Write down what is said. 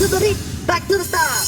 to the beat, back to the start.